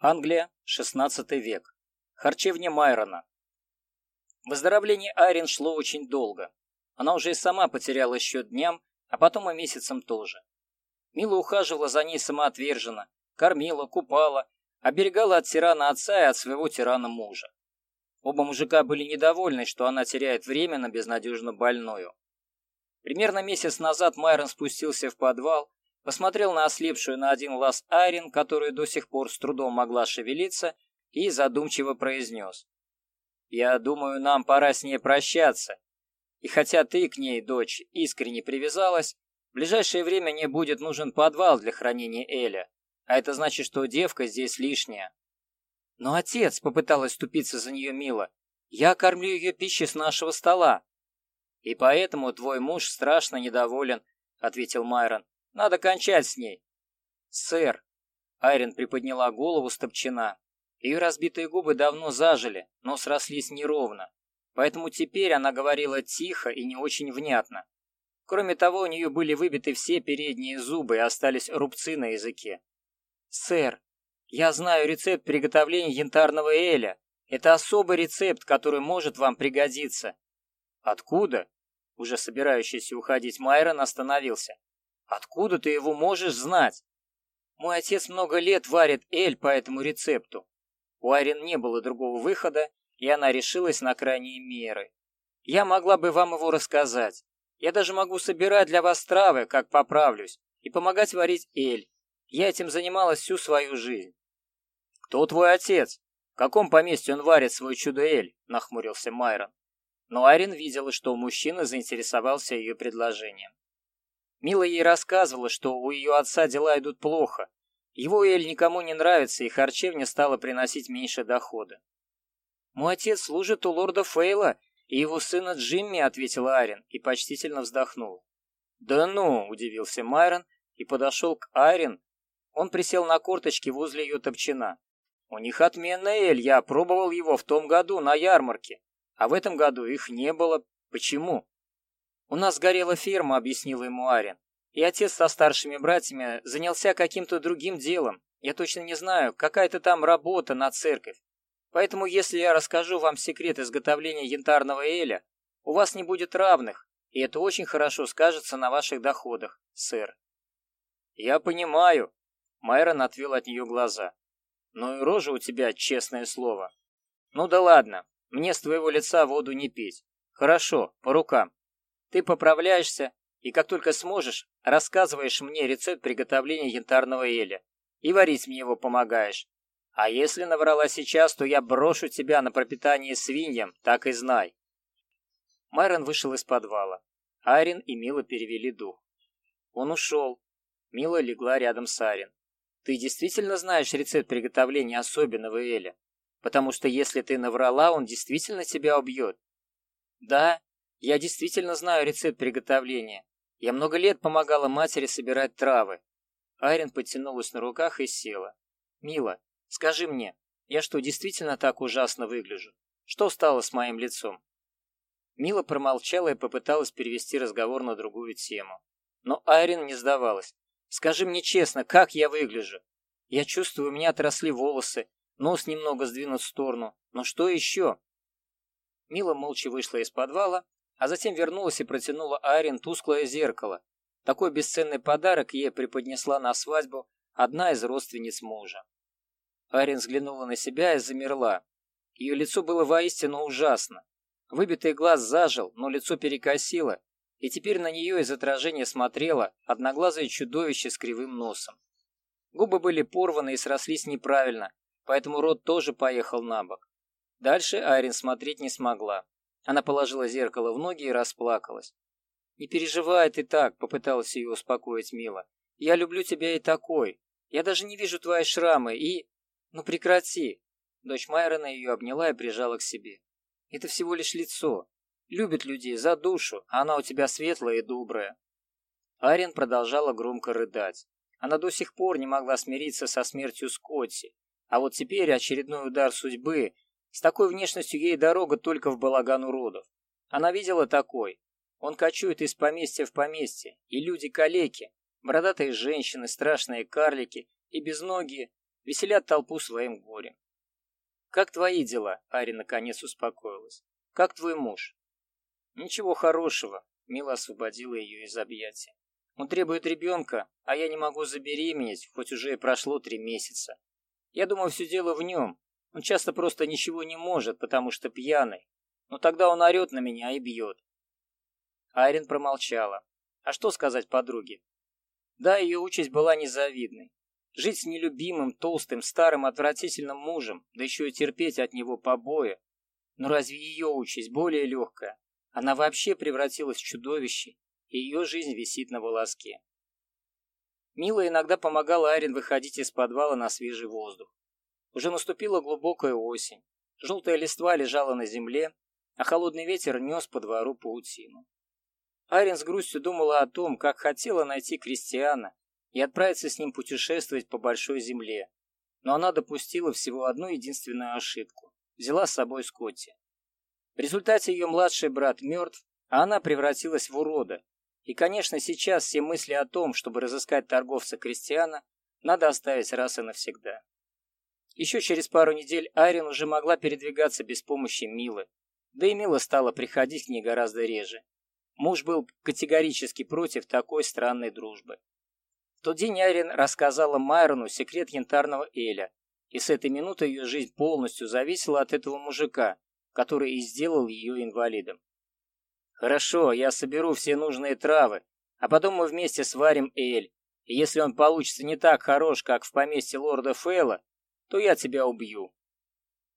Англия, XVI век. Харчевня Майрона. Выздоровление Айрин шло очень долго. Она уже и сама потеряла счет дням, а потом и месяцам тоже. Мила ухаживала за ней самоотверженно, кормила, купала, оберегала от тирана отца и от своего тирана мужа. Оба мужика были недовольны, что она теряет время на безнадежно больную. Примерно месяц назад Майрон спустился в подвал, посмотрел на ослепшую на один глаз Айрин, которая до сих пор с трудом могла шевелиться, и задумчиво произнес. «Я думаю, нам пора с ней прощаться. И хотя ты к ней, дочь, искренне привязалась, в ближайшее время мне будет нужен подвал для хранения Эля, а это значит, что девка здесь лишняя». «Но отец», — попыталась ступиться за нее Мила, — «я кормлю ее пищей с нашего стола». «И поэтому твой муж страшно недоволен», — ответил Майрон. «Надо кончать с ней». «Сэр», — Айрин приподняла голову с топчина. Ее разбитые губы давно зажили, но срослись неровно. Поэтому теперь она говорила тихо и не очень внятно. Кроме того, у нее были выбиты все передние зубы и остались рубцы на языке. «Сэр, я знаю рецепт приготовления янтарного эля. Это особый рецепт, который может вам пригодиться». «Откуда?» Уже собирающийся уходить Майрон остановился. «Откуда ты его можешь знать?» «Мой отец много лет варит эль по этому рецепту. У Айрин не было другого выхода, и она решилась на крайние меры. Я могла бы вам его рассказать. Я даже могу собирать для вас травы, как поправлюсь, и помогать варить эль. Я этим занималась всю свою жизнь. «Кто твой отец? В каком поместье он варит свой чудо-эль?» – нахмурился Майрон. Но Айрин видела, что мужчина заинтересовался ее предложением. Мила ей рассказывала, что у ее отца дела идут плохо, его эль никому не нравится, и харчевня стала приносить меньше дохода. «Мой отец служит у лорда Фейла и его сына Джимми», — ответила Арин и почтительно вздохнула. «Да ну!» — удивился Майрон и подошел к Арин. Он присел на корточки возле ее топчина. «У них отменный эль, я пробовал его в том году на ярмарке, а в этом году их не было. Почему?» «У нас горела ферма», — объяснила ему Арин. И отец со старшими братьями занялся каким-то другим делом. Я точно не знаю, какая-то там работа на церковь. Поэтому если я расскажу вам секрет изготовления янтарного эля, у вас не будет равных, и это очень хорошо скажется на ваших доходах, сэр. Я понимаю. Майрон отвел от нее глаза. Ну и рожа у тебя, честное слово. Ну да ладно, мне с твоего лица воду не пить. Хорошо, по рукам. Ты поправляешься, и как только сможешь, рассказываешь мне рецепт приготовления янтарного эля. И варить мне его помогаешь. А если наврала сейчас, то я брошу тебя на пропитание свиньям, так и знай. Майрон вышел из подвала. Арин и Мила перевели дух. Он ушел. Мила легла рядом с Арин. Ты действительно знаешь рецепт приготовления особенного эля? Потому что если ты наврала, он действительно тебя убьет. Да, я действительно знаю рецепт приготовления. Я много лет помогала матери собирать травы. Айрин подтянулась на руках и села. «Мила, скажи мне, я что, действительно так ужасно выгляжу? Что стало с моим лицом?» Мила промолчала и попыталась перевести разговор на другую тему. Но Айрин не сдавалась. «Скажи мне честно, как я выгляжу? Я чувствую, у меня отросли волосы, нос немного сдвинут в сторону. Но что еще?» Мила молча вышла из подвала а затем вернулась и протянула Айрин тусклое зеркало. Такой бесценный подарок ей преподнесла на свадьбу одна из родственниц мужа. Айрин взглянула на себя и замерла. Ее лицо было воистину ужасно. Выбитый глаз зажил, но лицо перекосило, и теперь на нее из отражения смотрело одноглазое чудовище с кривым носом. Губы были порваны и срослись неправильно, поэтому рот тоже поехал на бок. Дальше Айрин смотреть не смогла. Она положила зеркало в ноги и расплакалась. «Не переживай ты так», — попыталась ее успокоить Мила. «Я люблю тебя и такой. Я даже не вижу твои шрамы и...» «Ну прекрати!» Дочь Майрона ее обняла и прижала к себе. «Это всего лишь лицо. Любит людей за душу, а она у тебя светлая и добрая». Арен продолжала громко рыдать. Она до сих пор не могла смириться со смертью Скотти, а вот теперь очередной удар судьбы с такой внешностью ей дорога только в балаган уродов. Она видела такой. Он кочует из поместья в поместье, и люди калеки, бородатые женщины, страшные карлики и безногие веселят толпу своим горем. «Как твои дела?» — Ари наконец успокоилась. «Как твой муж?» «Ничего хорошего», — Мила освободила ее из объятия. «Он требует ребенка, а я не могу забеременеть, хоть уже и прошло три месяца. Я думаю, все дело в нем. Он часто просто ничего не может, потому что пьяный. Но тогда он орет на меня и бьет». Айрин промолчала. А что сказать подруге? Да, ее участь была незавидной. Жить с нелюбимым, толстым, старым, отвратительным мужем, да еще и терпеть от него побои. Но разве ее участь более легкая? Она вообще превратилась в чудовище, и ее жизнь висит на волоске. Мила иногда помогала Арин выходить из подвала на свежий воздух. Уже наступила глубокая осень. Желтая листва лежала на земле, а холодный ветер нес по двору паутину. Арин с грустью думала о том, как хотела найти Кристиана и отправиться с ним путешествовать по большой земле. Но она допустила всего одну единственную ошибку. Взяла с собой Скотти. В результате ее младший брат мертв, а она превратилась в урода. И, конечно, сейчас все мысли о том, чтобы разыскать торговца Кристиана, надо оставить раз и навсегда. Еще через пару недель Айрин уже могла передвигаться без помощи Милы. Да и Мила стала приходить к ней гораздо реже. Муж был категорически против такой странной дружбы. В тот день Айрин рассказала Майрону секрет янтарного Эля, и с этой минуты ее жизнь полностью зависела от этого мужика, который и сделал ее инвалидом. «Хорошо, я соберу все нужные травы, а потом мы вместе сварим Эль, и если он получится не так хорош, как в поместье лорда Фейла, то я тебя убью».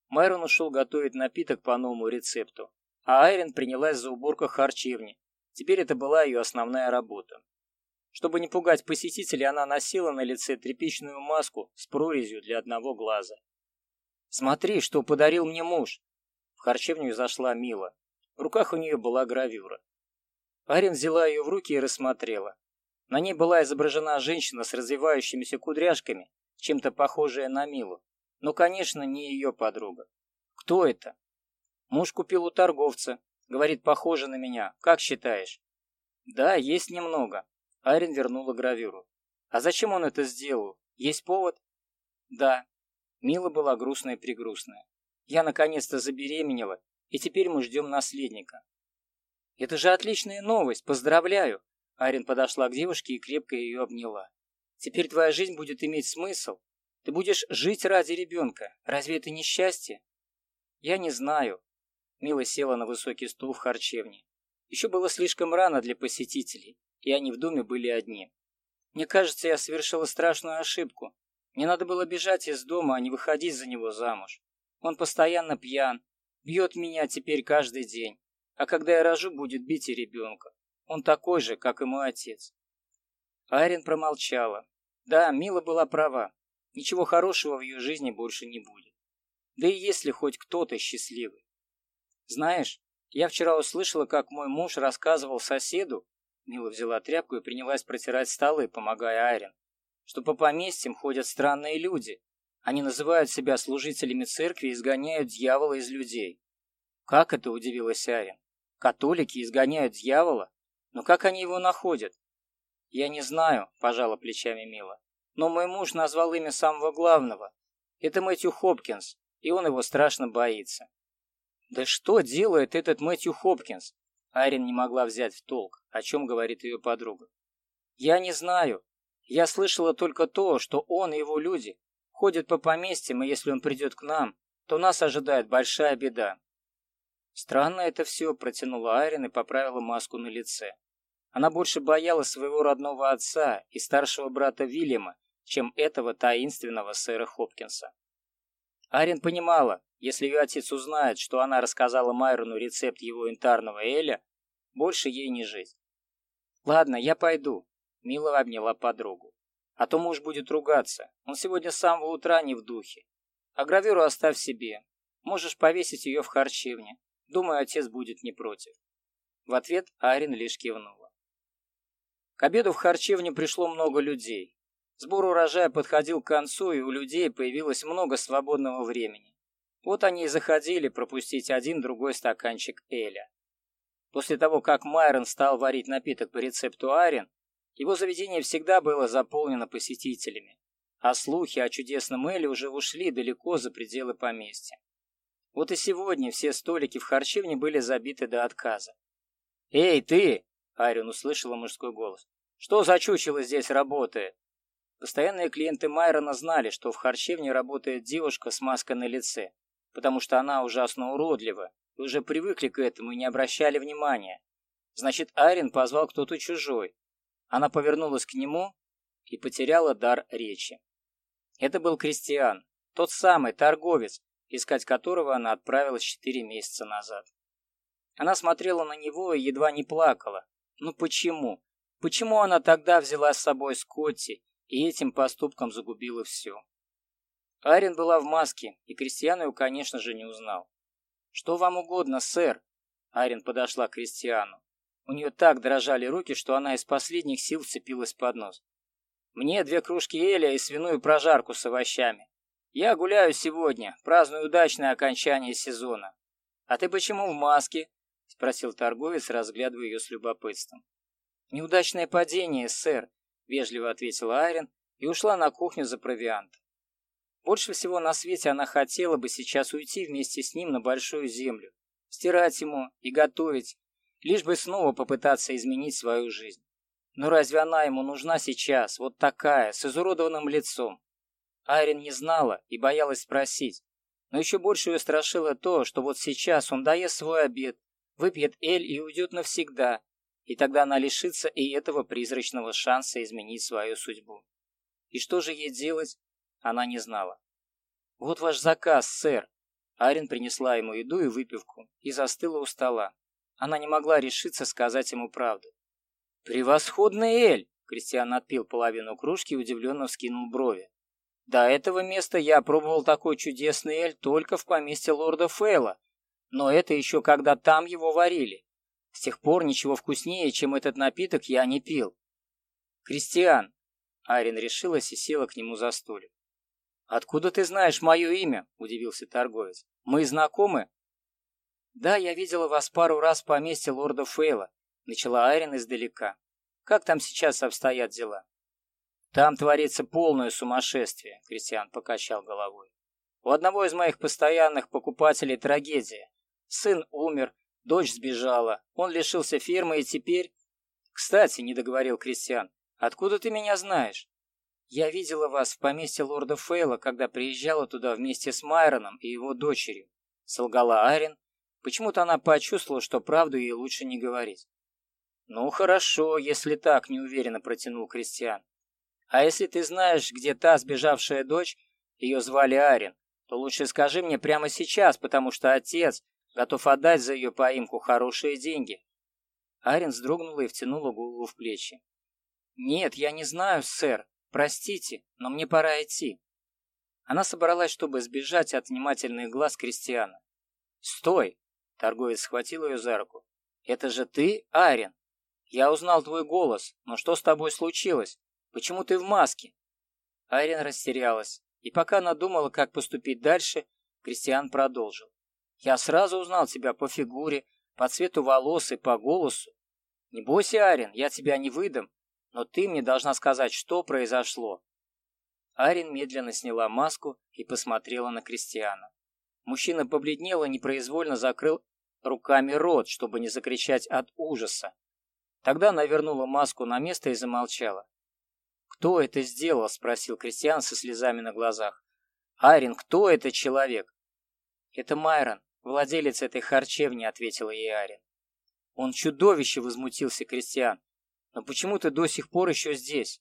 Майрон ушел готовить напиток по новому рецепту, а Айрин принялась за уборку харчевни. Теперь это была ее основная работа. Чтобы не пугать посетителей, она носила на лице тряпичную маску с прорезью для одного глаза. «Смотри, что подарил мне муж!» В харчевню зашла Мила. В руках у нее была гравюра. Арин взяла ее в руки и рассмотрела. На ней была изображена женщина с развивающимися кудряшками, чем-то похожая на Милу. Но, конечно, не ее подруга. Кто это? Муж купил у торговца. Говорит, похоже на меня. Как считаешь? Да, есть немного. Арин вернула гравюру. «А зачем он это сделал? Есть повод?» «Да». Мила была грустная-прегрустная. «Я наконец-то забеременела, и теперь мы ждем наследника». «Это же отличная новость! Поздравляю!» Арин подошла к девушке и крепко ее обняла. «Теперь твоя жизнь будет иметь смысл. Ты будешь жить ради ребенка. Разве это не счастье?» «Я не знаю». Мила села на высокий стул в харчевне. Еще было слишком рано для посетителей, и они в доме были одни. Мне кажется, я совершила страшную ошибку. Мне надо было бежать из дома, а не выходить за него замуж. Он постоянно пьян, бьет меня теперь каждый день. А когда я рожу, будет бить и ребенка. Он такой же, как и мой отец. Айрин промолчала. Да, Мила была права. Ничего хорошего в ее жизни больше не будет. Да и если хоть кто-то счастливый. Знаешь, я вчера услышала, как мой муж рассказывал соседу, Мила взяла тряпку и принялась протирать столы, помогая Айрин. Что по поместьям ходят странные люди. Они называют себя служителями церкви и изгоняют дьявола из людей. Как это, удивилась Айрин. Католики изгоняют дьявола? Но как они его находят? Я не знаю, пожала плечами Мила. Но мой муж назвал имя самого главного. Это Мэтью Хопкинс, и он его страшно боится. Да что делает этот Мэтью Хопкинс? Айрин не могла взять в толк, о чем говорит ее подруга. «Я не знаю. Я слышала только то, что он и его люди ходят по поместьям, и если он придет к нам, то нас ожидает большая беда». Странно это все, протянула Айрин и поправила маску на лице. Она больше боялась своего родного отца и старшего брата Вильяма, чем этого таинственного сэра Хопкинса. Арин понимала, если ее отец узнает, что она рассказала Майрону рецепт его янтарного Эля, больше ей не жить. «Ладно, я пойду», — Мила обняла подругу. «А то муж будет ругаться. Он сегодня с самого утра не в духе. А гравюру оставь себе. Можешь повесить ее в харчевне. Думаю, отец будет не против». В ответ Арин лишь кивнула. К обеду в харчевне пришло много людей. Сбор урожая подходил к концу, и у людей появилось много свободного времени. Вот они и заходили пропустить один-другой стаканчик Эля. После того, как Майрон стал варить напиток по рецепту Арен, его заведение всегда было заполнено посетителями. а слухи о чудесном Эле уже ушли далеко за пределы поместья. Вот и сегодня все столики в харчевне были забиты до отказа. «Эй, ты!» — Арион услышала мужской голос. «Что за чучело здесь работает?» Постоянные клиенты Майрона знали, что в харчевне работает девушка с маской на лице, потому что она ужасно уродлива, и уже привыкли к этому и не обращали внимания. Значит, Айрин позвал кто-то чужой. Она повернулась к нему и потеряла дар речи. Это был Кристиан, тот самый торговец, искать которого она отправилась четыре месяца назад. Она смотрела на него и едва не плакала. Ну почему? Почему она тогда взяла с собой Скотти и этим поступком загубила все? Арин была в маске, и Кристиан ее, конечно же, не узнал. «Что вам угодно, сэр?» Арин подошла к Кристиану. У нее так дрожали руки, что она из последних сил вцепилась под нос. «Мне две кружки эля и свиную прожарку с овощами. Я гуляю сегодня, праздную удачное окончание сезона. А ты почему в маске?» — спросил торговец, разглядывая ее с любопытством. «Неудачное падение, сэр», — вежливо ответила Айрин и ушла на кухню за провиантом. Больше всего на свете она хотела бы сейчас уйти вместе с ним на большую землю, стирать ему и готовить, лишь бы снова попытаться изменить свою жизнь. Но разве она ему нужна сейчас, вот такая, с изуродованным лицом? Айрин не знала и боялась спросить. Но еще больше ее страшило то, что вот сейчас он доест свой обед, выпьет эль и уйдет навсегда, и тогда она лишится и этого призрачного шанса изменить свою судьбу. И что же ей делать, она не знала. «Вот ваш заказ, сэр!» Арин принесла ему еду и выпивку и застыла у стола. Она не могла решиться сказать ему правду. «Превосходный эль!» Кристиан отпил половину кружки и удивленно вскинул брови. «До этого места я пробовал такой чудесный эль только в поместье лорда Фейла, но это еще когда там его варили. С тех пор ничего вкуснее, чем этот напиток, я не пил». «Кристиан!» Арин решилась и села к нему за столик. «Откуда ты знаешь мое имя?» – удивился торговец. «Мы знакомы?» «Да, я видела вас пару раз в поместье лорда Фейла», — начала Айрин издалека. «Как там сейчас обстоят дела?» «Там творится полное сумасшествие», — Кристиан покачал головой. «У одного из моих постоянных покупателей трагедия. Сын умер, дочь сбежала, он лишился фирмы и теперь...» «Кстати», — не договорил Кристиан, — «откуда ты меня знаешь?» «Я видела вас в поместье лорда Фейла, когда приезжала туда вместе с Майроном и его дочерью», — солгала Айрин, Почему-то она почувствовала, что правду ей лучше не говорить. «Ну хорошо, если так», — неуверенно протянул Кристиан. «А если ты знаешь, где та сбежавшая дочь, ее звали Арин, то лучше скажи мне прямо сейчас, потому что отец готов отдать за ее поимку хорошие деньги». Арин вздрогнула и втянула голову в плечи. «Нет, я не знаю, сэр. Простите, но мне пора идти». Она собралась, чтобы сбежать от внимательных глаз Кристиана. «Стой!» Торговец схватил ее за руку. «Это же ты, Арин? Я узнал твой голос, но что с тобой случилось? Почему ты в маске?» Арин растерялась, и пока она думала, как поступить дальше, Кристиан продолжил. «Я сразу узнал тебя по фигуре, по цвету волос и по голосу. Не бойся, Арин, я тебя не выдам, но ты мне должна сказать, что произошло». Арин медленно сняла маску и посмотрела на Кристиана. Мужчина побледнел и непроизвольно закрыл руками рот, чтобы не закричать от ужаса. Тогда она вернула маску на место и замолчала. «Кто это сделал?» – спросил Кристиан со слезами на глазах. «Айрин, кто это человек?» «Это Майрон, владелец этой харчевни», – ответила ей Айрин. «Он чудовище!» – возмутился Кристиан. «Но почему ты до сих пор еще здесь?»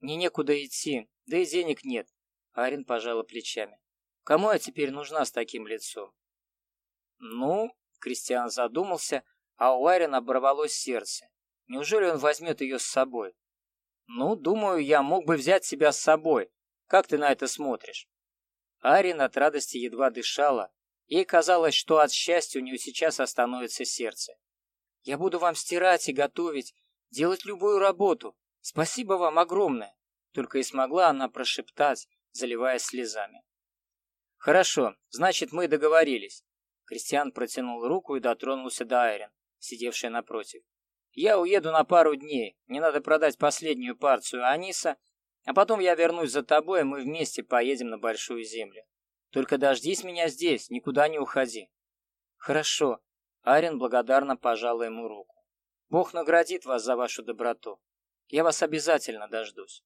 «Мне некуда идти, да и денег нет», – Айрин пожала плечами. «Кому я теперь нужна с таким лицом?» «Ну, Кристиан задумался, а у Айрин оборвалось сердце. Неужели он возьмет ее с собой? Ну, думаю, я мог бы взять себя с собой. Как ты на это смотришь? Арин от радости едва дышала. Ей казалось, что от счастья у нее сейчас остановится сердце. Я буду вам стирать и готовить, делать любую работу. Спасибо вам огромное. Только и смогла она прошептать, заливаясь слезами. Хорошо, значит, мы договорились. Кристиан протянул руку и дотронулся до Айрин, сидевшей напротив. «Я уеду на пару дней. Мне надо продать последнюю порцию аниса, А потом я вернусь за тобой, и мы вместе поедем на Большую Землю. Только дождись меня здесь, никуда не уходи». «Хорошо». Арин благодарно пожал ему руку. «Бог наградит вас за вашу доброту. Я вас обязательно дождусь».